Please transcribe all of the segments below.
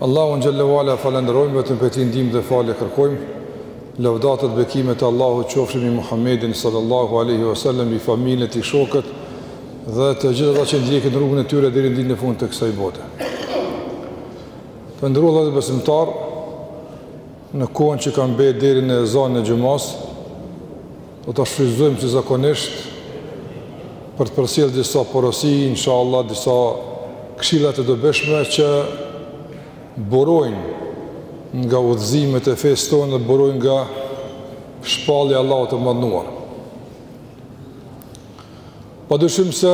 Allahun xhalla ua ala e falënderojmë vetëm prej tij ndihmë dhe falje kërkojmë. Lavdatat dhe bekimet e Allahut qofshin mbi Muhammedin sallallahu alaihi wasallam, mbi familjen e tij, shokët dhe të gjithë ata që ndjekin rrugën e tyre deri në ditën e fundit të kësaj bote. Të nderuar vëllezër besimtarë, në kohën që ka mbetë deri në ezanin e xhumas, Do ta shfrytëzojmë si zakonisht për të përcjellë disa porosi, inshallah disa këshilla të dobishme që burojnë nga udhëzimet e fesë tonë, burojnë nga shpallja e Allahut të madhëruar. Pa dyshim se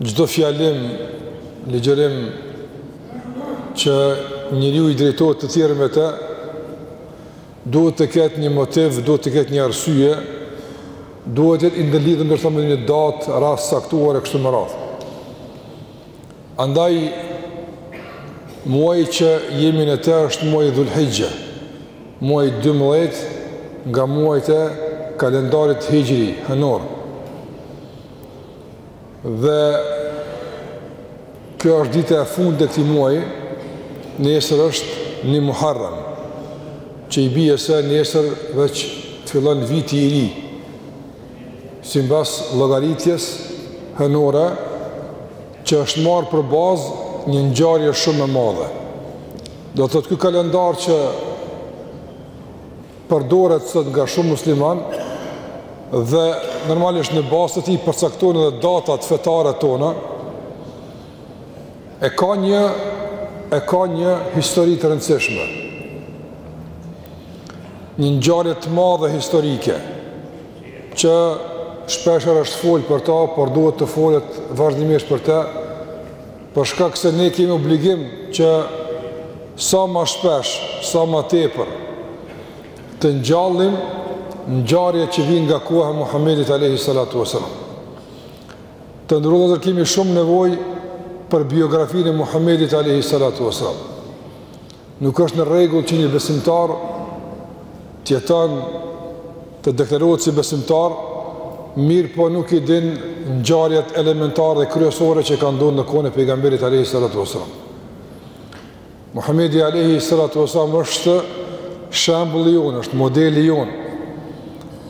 çdo fjalim, ligjërim që njeriu i drejtohet të tjerëve me të Duhet të ketë një motiv, duhet të ketë një arsye, duhet të jetë i ndërlidhur ndoshta me një datë, rast të caktuar e kështu me radhë. Andaj muaji që jemi në të është muaji Dhulhixhe, muaji i 12 nga muajt e kalendarit hixhri, hënor. Dhe kjo është dita e fundit e këtij muaji, nesër është një Muharrem, që i bie se nesër veçse fillon viti i ri. Simbas llogaritjes hënore që është marrë për bazë një ngjarje shumë e madhe. Do të thotë ky kalendar që përdoret sot nga shumë muslimanë dhe normalisht në bazë të tij përcaktohen edhe datat fetare tona, e ka një e ka një histori të rëndësishme. Një ngjarje të madhe historike që shpeshherë është folë për të, por duhet të folet vazhdimisht për të, Për shkak se ne kemi obligim që sa ma shpesh, sa ma tepër të ngjallim ngjarje që vijnë nga koha e Muhamedit alayhi salatu wasalam. Të nderuar vëllezër, kemi shumë nevojë për biografinë e Muhamedit alayhi salatu wasalam. Nuk është në rregull që një besimtar të jeton të deklarohet si besimtar, mirëpo nuk i din ngjarjet elementare dhe kryesore që kanë ndodhë në kohën e pejgamberit alayhi salatu wasallam. Muhamedi alayhi salatu wasallam është shembulli jonë, është modeli jonë.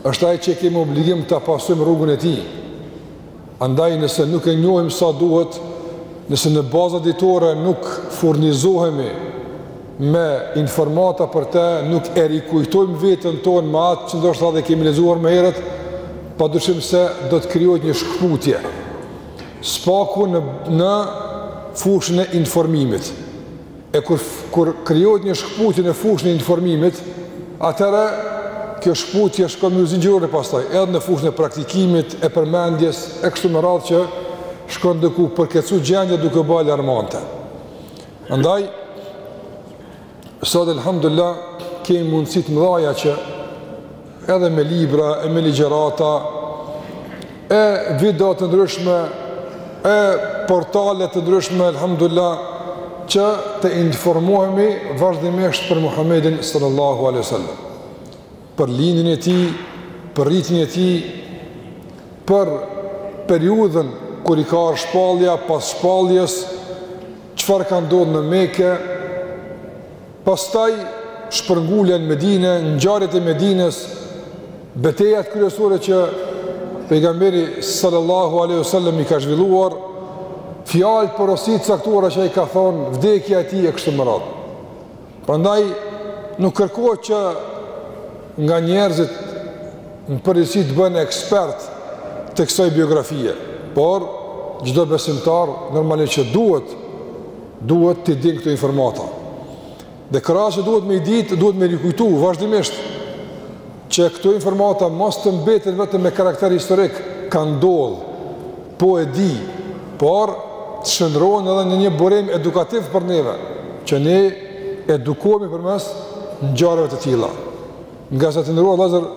Është ai që e kemi obligim ta pasojmë rrugën e tij. Andaj nëse nuk e njohim sa duhet, nëse në baza ditore nuk furnizohemi me informata për të, nuk e rikujtojmë vetën tonë me atë që ndoshta edhe kemi lexuar më herët, pa dyshim se do të krijohet një shkëputje, së paku në, në fushën e informimit. E kur kur krijohet një shkputje në fushën e informimit, atëherë kjo shkputje shkon zinxhirore pastaj, edhe në fushën e praktikimit, e përmendjes e kështu me radhë që shkon duke u përkeqësu gjendja duke u ba alarmante. Andaj sot elhamdulillah kemi mundësi të mëdhaja që edhe me libra, e me ligjerata, e video të ndryshme, e portale të ndryshme, alhamdulillah, që të informohemi vazhdimisht për Muhammedin sallallahu alaihi wasallam. Për lindjen e tij, për rritjen e tij, për periudhën kur i ka ardh shpallja, pas shpalljes, çfarë ka ndodh në Mekë, Pastaj shpërngulja në Medinë, ngjarjet e Medinës, betejat kryesore që pejgamberi sallallahu alaihi wasallam i ka zhvilluar, fjalë, porosi të caktuara që ai ka thonë, vdekja e tij e kështu me radhë. Prandaj nuk kërkohet që nga njerëzit në përgjithësi të bëhen ekspert të kësaj biografie, por çdo besimtar normalisht që duhet Duhet t'i dinë këto informata. Dhe krahas që duhet me i ditë, duhet me i rikujtu vazhdimisht që këto informata mos të mbeten vetëm me karakter historik, ka ndodhë, po e di, por të shndërrohen edhe në një burim edukativ për neve, që ne edukohemi përmes ngjarjeve të tilla. Ngase të nderuar vllazër,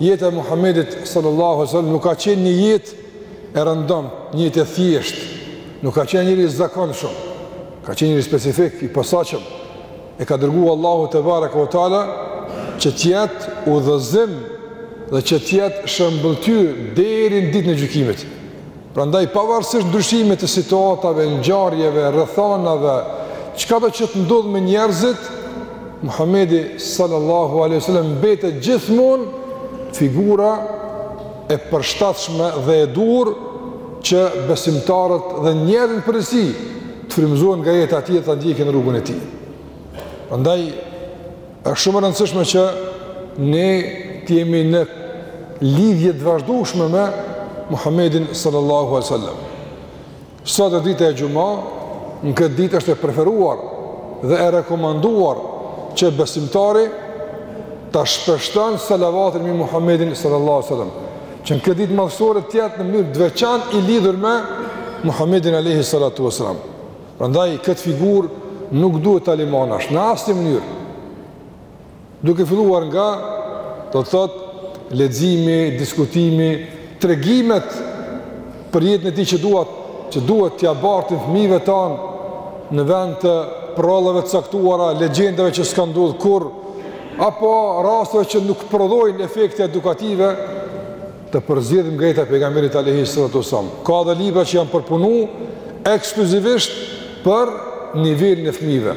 jeta e Muhammedit sallallahu sallam nuk ka qenë një jetë e rëndomtë, një jetë e thjeshtë, nuk ka qenë njeri i zakonshëm, ka qenë njeri specifik, i posaçëm, e ka dërgu Allahu tebareke ve teala, që të jetë udhëzim dhe që të jetë shëmbëlltyrë deri në ditën e gjykimit. Prandaj pavarësisht ndryshimit të situatave, ngjarjeve, rrethanave, çkado që të ndodhë me njerëzit, Muhammedi sallallahu aleyhi sallam mbetet gjithmonë figura e përshtatshme dhe e duhur që besimtarët dhe njerëzit në përgjithësi të frymëzohen nga jeta e tij dhe ta ndjekin rrugën e tij. Prandaj është shumë e rëndësishme që ne të jemi në lidhje të vazhdueshme me Muhammedin sallallahu alaihi wasallam. Sot është ditë e xhuma, në këtë ditë është e preferuar dhe e rekomanduar që besimtari ta shpeshtojë salavatin mbi Muhammedin sallallahu alaihi wasallam. Që në këtë ditë madhësore të jetë në mënyrë të veçantë i lidhur me Muhammedin alaihi salatu wasallam. Prandaj këtë figurë nuk duhet ta lëmë anash në asnjë mënyrë. Duke filluar nga, do të thotë, leximi, diskutimi, tregimet për jetën e tij që duhet, që duhet t'ia bartim fëmijëve tanë në vend të pralleve të caktuara, legjendave që s'kanë ndodhur kurrë, apo rasteve që nuk prodhojnë efekte edukative, të përzgjedhim nga jeta e pejgamberit alejhi salatu vesselam. Ka edhe libra që janë përpunuar ekskluzivisht për nivelin e fëmijëve.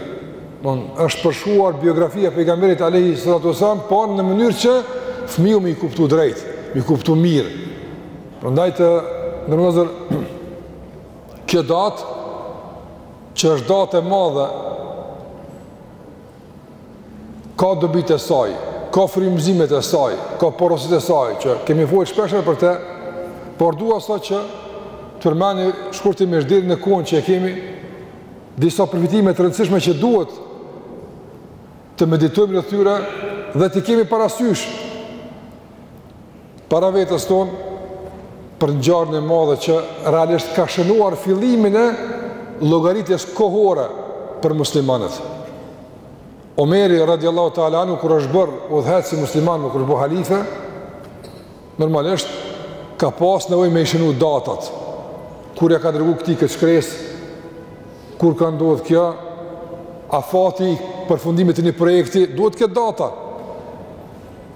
Domethënë është përshkruar biografia e pejgamberit alayhi salatu wasallam por në mënyrë që fëmiu me e kuptu drejt, me e kuptu mirë. Prandaj të nderuar kjo datë që është datë e madhe ka dobitë e saj, ka frymëzimet e saj, ka porositë e saj që kemi fol shpeshherë për të, por dua sot që t'i përmendi shkurtimisht deri në kohën që e kemi Disa përfitime të rëndësishme që duhet të meditojmë rreth tyre dhe t'i kemi parasysh para vetes tonë për ngjarjen e madhe që realisht ka shënuar fillimin e llogaritjes kohore për muslimanët. Omeri radiallahu ta'ala anhu kur është bërë udhëheqës i muslimanëve kur është bërë halife, Normalisht ka pas nevojë me i shënu datat. Kur ia ka dërgu këtij këtë shkresë? Kur ka ndodhur kjo? Afati i përfundimit të një projekti duhet të ketë data?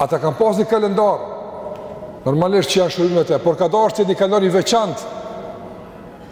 Ata kanë pas një kalendar. Normalisht që janë shërby me të, por ka dashtë të jetë një kalendar i veçantë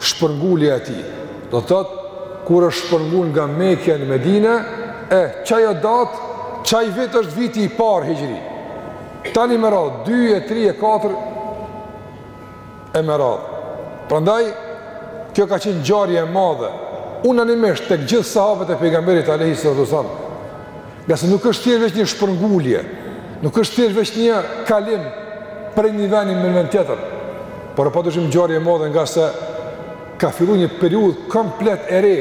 shpërngulja e tij. Do të thotë kur është shpërngul nga Mekja në Medinë, e qajo datë, qaj vit është viti i parë hixhri. Tani me radhë 2 e 3 e 4 e me radhë. Prandaj kjo ka qenë ngjarje e madhe unanimisht tek gjithë sahabët e pejgamberit alayhis sallam. Ngase nuk është thjesht veç një shpërngulje, nuk është thjesht veç një kalim prej një veni në një vend tjetër, por pa dyshim ngjarje e madhe ngase ka fillu një periudhë komplet e re,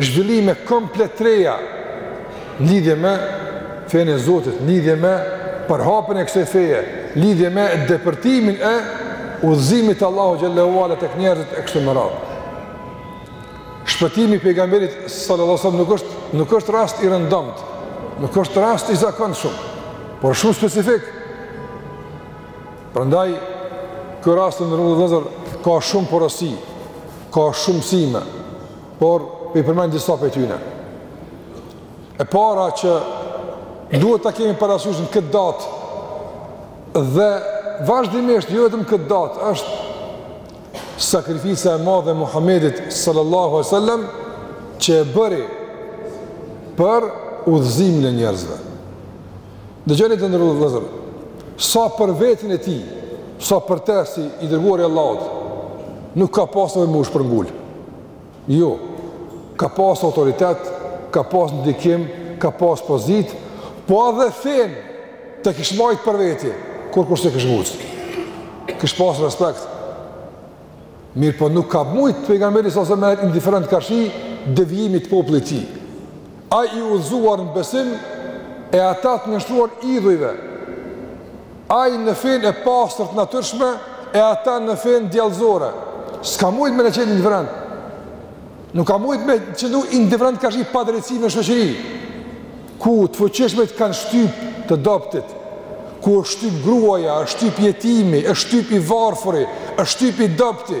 zhvillime komplet të reja në lidhje me fenë e Zotit, në lidhje me përhapjen e kësaj feje, në lidhje me depërtimin e udhëzimit të Allahu xhallahu ala tek njerëzit e kështu me radhë. Shpëtimi i pejgamberit sallallahu alajhi wasallam nuk është nuk është rast i rëndomtë, nuk është rast i zakonshëm, por shumë specifik. Prandaj ky rast të nderum vllazër ka shumë porosi, ka shumë mësime, por i përmend disa prej tyre. E para që duhet ta kemi parasysh në këtë datë dhe vazhdimisht jo vetëm këtë datë, është sakrifica e madhe e Muhammedit sallallahu alaihi wasallam që e bëri për udhëzimin e njerëzve. Dëgjoni të nderuar vëllazër, sa për veten e tij, sa për të si i dërguar i Allahut, nuk ka pasur m'u shpërngul. Jo, ka pas autoritet, ka pas ndikim, ka pas pozit, po edhe fenë ta kish majt për veti, kurkush s'e kish ngucë. Kish pas respekt. Mirëpo nuk ka mujtë pejgamberi s.a.s. me indiferent karshi devijimit të popullit të tij. Ai i udhëzuar në besim, e ata të nënshtruar idhujve, ai në fenë e pastër të natyrshme, e ata në fenë djallëzore, s'ka mujtë me qenë indiferent, nuk ka mujtë me qëndru indiferent karshi padrejtësive në shoqëri, ku të fuqishmet kanë shtyp të dobtit, ku është shtyp gruaja, është shtyp jetimi, është shtyp i varfëri, është shtyp i dobti,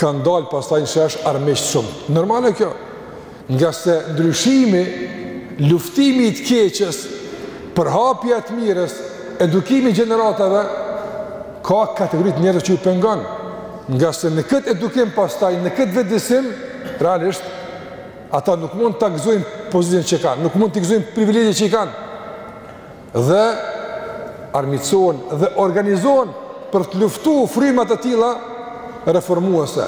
kanë dalë pastaj në shesh armiqtë shumë. Normale kjo, ngase ndryshimi, luftimi i të keqës, përhapja e të mirës, edukimi i gjeneratave, ka kategori të njerëzve që ju pengon, ngase në këtë edukim pastaj, në këtë vetëdijesim, realisht, ata nuk mund ta gëzojnë pozitën që kanë, nuk mund t'i gëzojnë privilegjet që i kanë. dhe armiqësohen dhe organizohen për të luftu frymat e tilla reformuese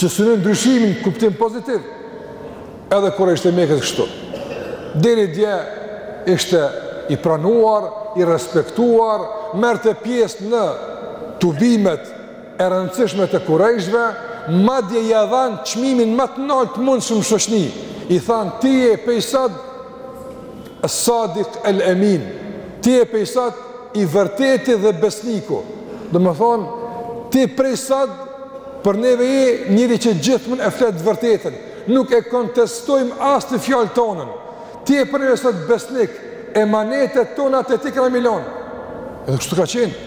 që synojnë ndryshim në kuptim pozitiv edhe kurejshët e Mekës kështu deri dje ishte i pranuar i respektuar merrte pjesë në tubimet e rëndësishme të kurejshve madje ia dhanë çmimin ma të naltë të mundshëm në shoqni i thanë ti je pej sot Es Sadik El Emin, ti je prej sot i vërteti dhe besniku, domethonë, ti prej sot për neve je njeri që gjithmonë e flet të vërtetën, nuk e kontestojmë asnjë fjalë tënden, ti je për neve sot besnik, emanetet tona te ti kena me i lonë, edhe kështu ka qenë.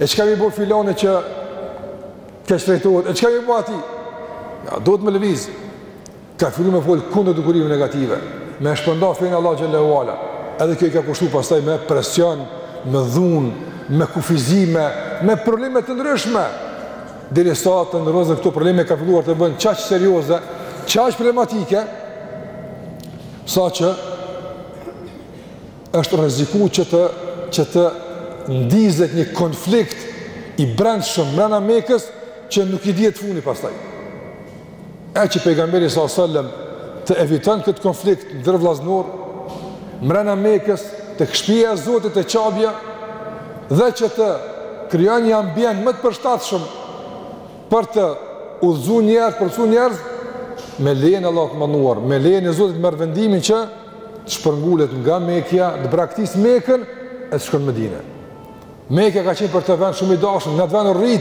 E çka mi bo filoni që keq trajtohet? E çka mi bo atij? Ja, duhet me lëviz. Ka fillu me folë kundër dukurive negative. Me e shpërnda fenë e Allahut xhelle ve ala. Edhe kjo i ka kushtu pastaj me presion, me dhunë, me kufizime, me probleme të ndryshme. Derisa të nderuar këto probleme ka filluar të bëhen kaq serioze, kaq problematike, saqë është rrezikuar që të që të ndizet një konflikt i brendshëm brenda Mekës që nuk i dihet fundi pastaj. E që pejgamberi sa sallam të eviton këtë konflikt ndërvllaznor brenda Mekës tek shpia e Zotit te Qabja dhe që të krijon një ambient më të përshtatshëm për të udhëzuar njerëz, për të udhëzu njerëz me lejen e Allahut të madhëruar, me lejen e Zotit merr vendimin që të shpërngulet nga Mekja, të braktisë Mekën e të shkon në Medinë. Mekja ka qenë për të vend shumë i dashur, në atë vend rri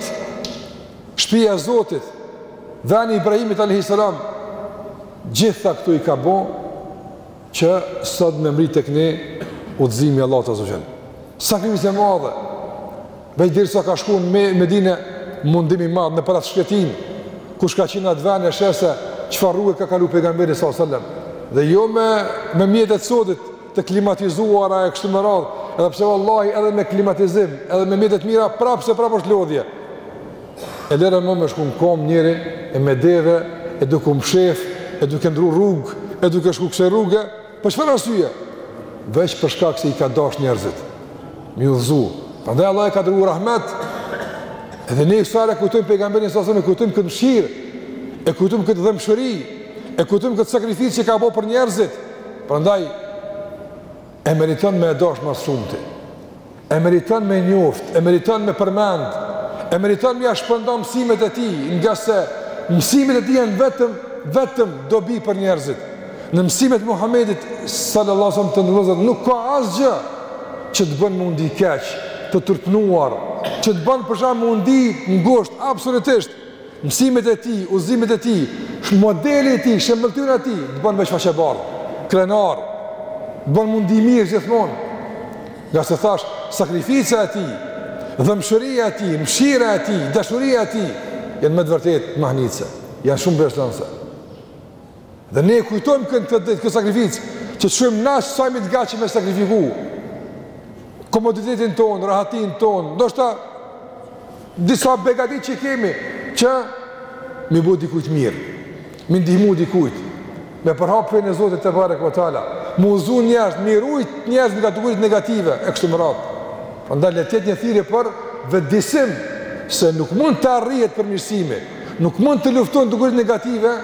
shtëpia e Zotit, vendi i Ibrahimit alayhis salam. Gjitha këto i ka bo që sot me mrri tek ne udhëzimi i Allahut azze ve xhel. Sakrificë e madhe. Veç derisa ka shkuar në Medinë mundim i madh nëpër atë shkretinë, kush ka qenë në atë vend e sheh se çfarë rruge ka kaluar pejgamberi sallallahu alajhi wasallam. Dhe jo me me mjetet e sodit të klimatizuara e kështu me radhë, edhe pse vallahi edhe me klimatizim, edhe me mjete t'mira prapëseprapë është lodhje. E lëre më me shku në komë njeri e me deve, e duke u mshef, e duke ndru rrugë, e duke shku kësaj rruge, Për çfarë arsye? Veç për shkak se i ka dashur njerëzit. Me i udhëzu. Prandaj Allah e ka dërguar rahmet. Edhe ne kur e kujtojmë pejgamberin sa e kujtojmë këtë mëshirë, e kujtojmë këtë dhembshuri, e kujtojmë këtë sakrificë që ka bërë për njerëzit. Prandaj e meriton me e dashur më së shumti. E meriton me njoftë, e meriton me përmend, e meriton me ia shpërnda mësimet e tij, ngase mësimet e tij janë vetëm, vetëm dobi për njerëzit. Në mësimet e Muhammedit, sallallahu sallam të nderuar, nuk ka asgjë që të bon m'u ndi keq, të turpnuar, që të bon për shembull m'u ndi ngusht, absolutisht, mësimet e tij, udhëzimet e tij, modeli i tij, shembëlltyra e tij, të bon veç faqebardhë, krenar, të bon m'u ndi mirë gjithmonë, Ngase thashë, sakrifica e tij, dhembshuria e tij, mshira e tij, dashuria e tij, janë me të vërtetë mahnitëse, janë shumë mbresëlënëse. Dhe ne kujtojmë kënë këtë ditë, këtë sakrificë, që të shohim na sa jemi të gatshëm me sakrifiku, komoditetin tonë, rahatinë tonë, ndoshta disa begati që kemi, që me i bo dikujt mirë. mi ndihmu dikujt, me përhap fenë e Zotit tebareke ve teala, mi udhëzu njerëzit, mi rujt njerëzit nga dukuritë negative, e kështu me radhë. Prandaj le të jetë një thirrje për vetëdijesim, se nuk mund të arrihet përmirësimi, nuk mund të luftohen dukuritë negative,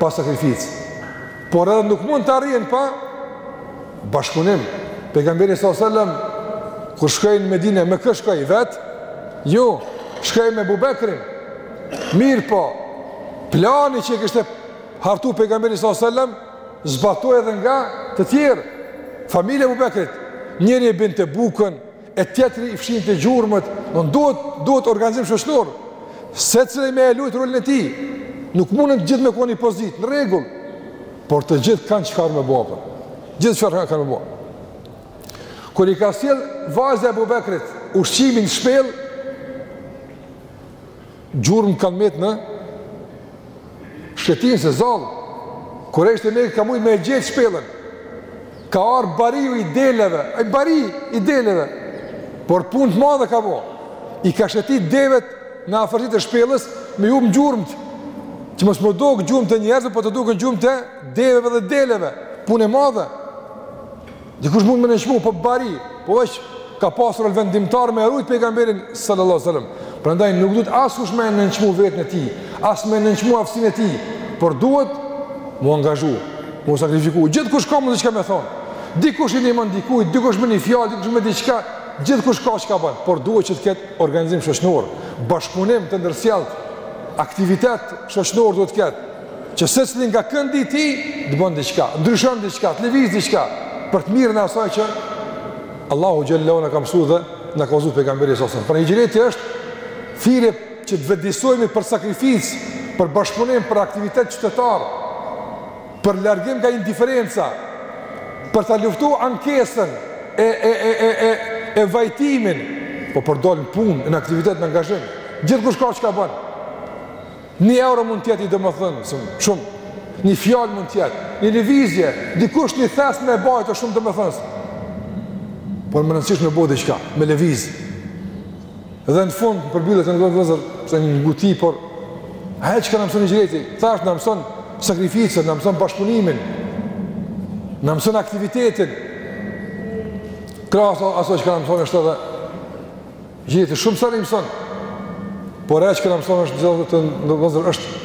pa sakrificë. Por edhe nuk mund të arrihet pa bashkëpunim. Pejgamberi s.a.s. Kur shkoi në Medine, me kon shkoi, vetë, jo, shkoi me Ebu Bekrin, Mirëpo, plani që kishte hartu pejgamberi s.a.s. zbatohej edhe nga të tjerë, familja e Ebu Bekrit, njëri e binte bukën, e tjetri i fshinte gjurmët, në duhet, duhet organizim shoqnor, secili me e lujt rolin e tij, nuk munden të gjithë me kon ni pozitë, në rregull, por të gjithë kanë çfarë me bo, po. gjithë çfarë kanë me bo. Kur i ka sjell vajza e Ebu Bekrit ushqimin në shpellë, Gjurmë kanë metë në shkretinë se zall. Kurejshët kanë mujtë me e gjet shpellën. Ka ardhë bariu i deleve, ai bari i deleve, por punë të madhe ka bo. I ka shetit devet në afërsi të shpellës me i humb gjurmët. Që mos me u dok gjurmët e njerëzve, po të doken gjurmët e deveve dhe deleve. Punë e madhe. Dikush mund me nënçmu, po bari, po veç ka pasur rol vendimtar me e rujt pejgamberin sallallahu alejhi ve sellem. Prandaj nuk duhet askush me nënçmu veten e tij, as me nënçmu aftësinë e tij, por duhet mu angazhu, mu sakrifiku. Gjithkush ka mundësi çka me thonë, dikush i ndihmon dikujt, dikush me një fjalë, dikush me diçka, gjithkush ka çka ban, por duhet që të ketë organizim shoqnor, bashkëpunim të ndërsjellë, aktivitet shoqnor duhet të ketë. Që secili nga këndi i tij të bën diçka, ndryshon diçka, të lëviz diçka për të mirën e asaj që Allahu xhallahu na ka mësu dhe na ka udhëzu pejgamberi s.a.s. Pra hixhreti është thirrje që të vetëdijesohemi për sakrificë, për bashkëpunim, për aktivitet qytetar, për largim nga indiferenca, për ta luftuar ankesën e e e e e e vajtimin, po për dal në punë, në aktivitet, në angazhim. Gjithkush ka çka bën. Një euro mund të jetë i domethënshëm, shumë. Një fjalë mund të jetë, një lëvizje, dikush një thes me bajtë është shumë domethënës. Por me rëndësi është me bo diçka, me lëviz. Dhe në fund përmbyllje, të nderum vëllezër, është një nguti, por ajo çka na mëson hixhreti? Thashë na mëson sakrificën, na mëson bashkëpunimin. Na mëson aktivitetin. Krahas asaj që na mëson është edhe Gjeti shumë sene na mëson, por ajo çka na mëson është në gjithë dhe të në vëzër është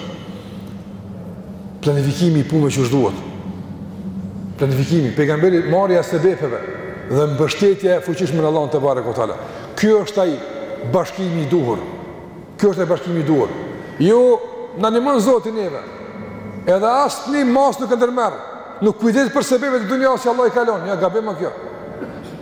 planifikimi i punëve qysh duhet. Planifikimi, pejgamberi marrja e sebepeve dhe mbështetja e fuqishme në Allahun tebareke ue teala. Kjo është ai bashkimi i duhur. Kjo është ai bashkimi i duhur. Jo, na ndihmon Zoti neve, edhe asnjë masë nuk e ndërmerr, nuk kujdeset për sebepet e dunjasë që Allahu i ka lonë, jo gabim o kjo.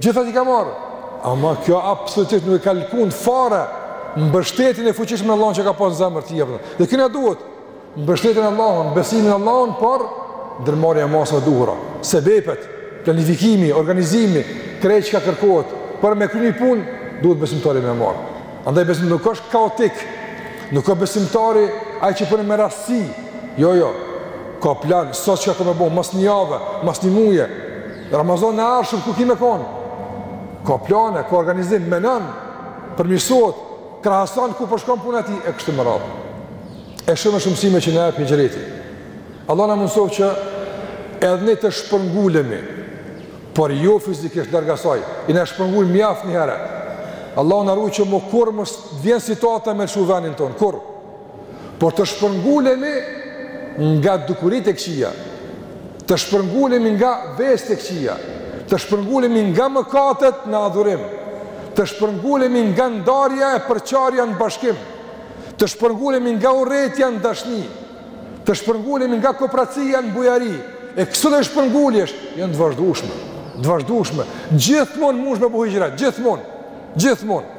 Gjithat i ka marrë. Ama kjo absolutisht nuk e ka lëkund fare mbështetjen e fuqishme në Allahun që ka pas në zemër ti jepna. Dhe kjo na duhet mbështetja në Allahun, besimi në Allahun, por ndërmarrja e masave t'duhura, sebepet, planifikimi, organizimi, krejt çka kërkohet për me kry një punë, duhet besimtari me marr. Andaj besim nuk është kaotik. Nuk o besimtari ai që punon me rastësi. Jo, jo. Ka plan, sot çka ka me bo, mas një jave, mas një muaji. Ramazanin e ardhshëm ku ki me konë? Ka plane, ka organizim, menon, përmirësohet, krahason ku po shkon puna e tij, e kështu me radhë. E shumë e shumë mësime që na jep hixhreti. Allahu na mundësoftë që edhe ne të shpërngulemi, por jo fizikisht larg asaj, jena shpërngul mjaft një herë. Allahu na rujt që mo kurrë mos vjen situata me lshu venin tonë, kurrë. por të shpërngulemi nga dukuritë e këqija, të shpërngulemi nga veset e këqija, të shpërngulemi nga mëkatet në adhurim, të shpërngulemi nga ndarja e përçarja në bashkim, të shpërngulemi nga urrejtja në dashni, të shpërngulemi nga kopracia në bujari, e kësodore shpërnguljesh, janë të vazhdushme, të vazhdushme, gjithmonë munesh me bo hixhra, gjithmonë, gjithmonë.